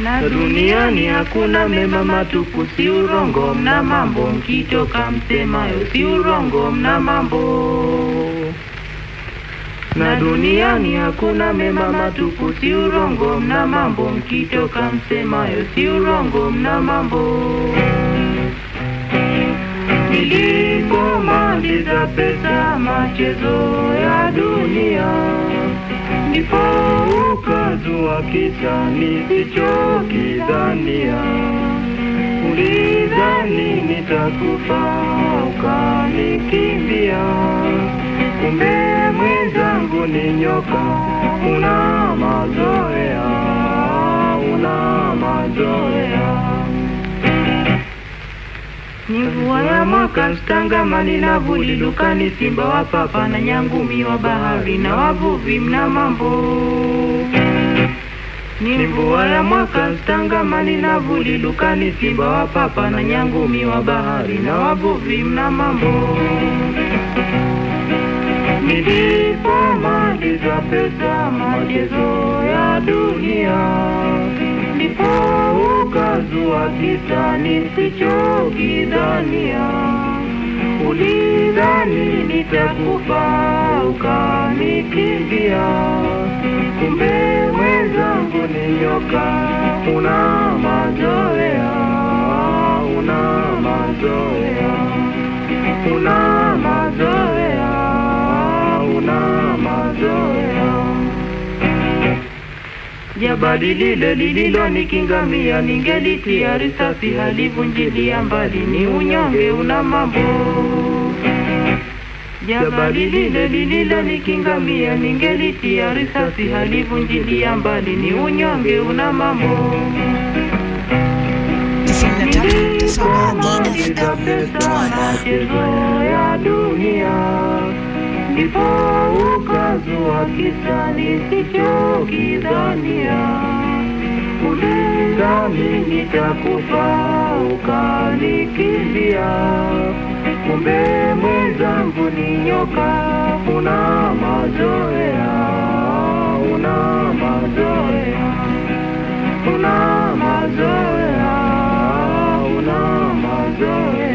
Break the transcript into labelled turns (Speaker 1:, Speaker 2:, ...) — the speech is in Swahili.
Speaker 1: na duniani hakuna mema matupu, si urongo, mna mambo, mkitoka msemayo, si urongo, mna mambo. Na duniani hakuna mema matupu, si urongo, mna mambo, mkitoka msemayo, si urongo, mna mambo. Nilipomaliza pesa machezo ya dunia, ukazua kisa nisichokidhania. Ulidhani nitakufa ukanikimbia, kumbe mwenzangu ni nyoka, una mazoea, una mazoea. Ni mvua ya mwaka stangamani na vuli dukani, simba wa papa na nyangumi wa bahari na wavuvi mna mambo. Ni mvua ya mwaka Mtangamani na vuli dukani, simba wa papa na nyangumi wa bahari na wavuvi mna mambo. Nilipomaliza pesa machezo ya dunia, ndipo ukazua kisa nisichokidhania. Ulidhani nitakufa ukanikimbia, kumbe nyoka, una mazoea, una mazoea, una mazoea, una mazoea. Jabali lile lililonikingamia, ningelitia risasi halivunjilia mbali, ni unyonge una mambo. Jabali lile lililonikingamia, ningelitia risasi halivunjilia mbali, ni unyonge una mambo. Machezo ya dunia, ndipo ukazua kisa nisichokidhania nidhani nitakufa ukanikimbia, kumbe mwenzangu ni nyoka, una mazoea, una mazoea, una mazoea, una mazoea.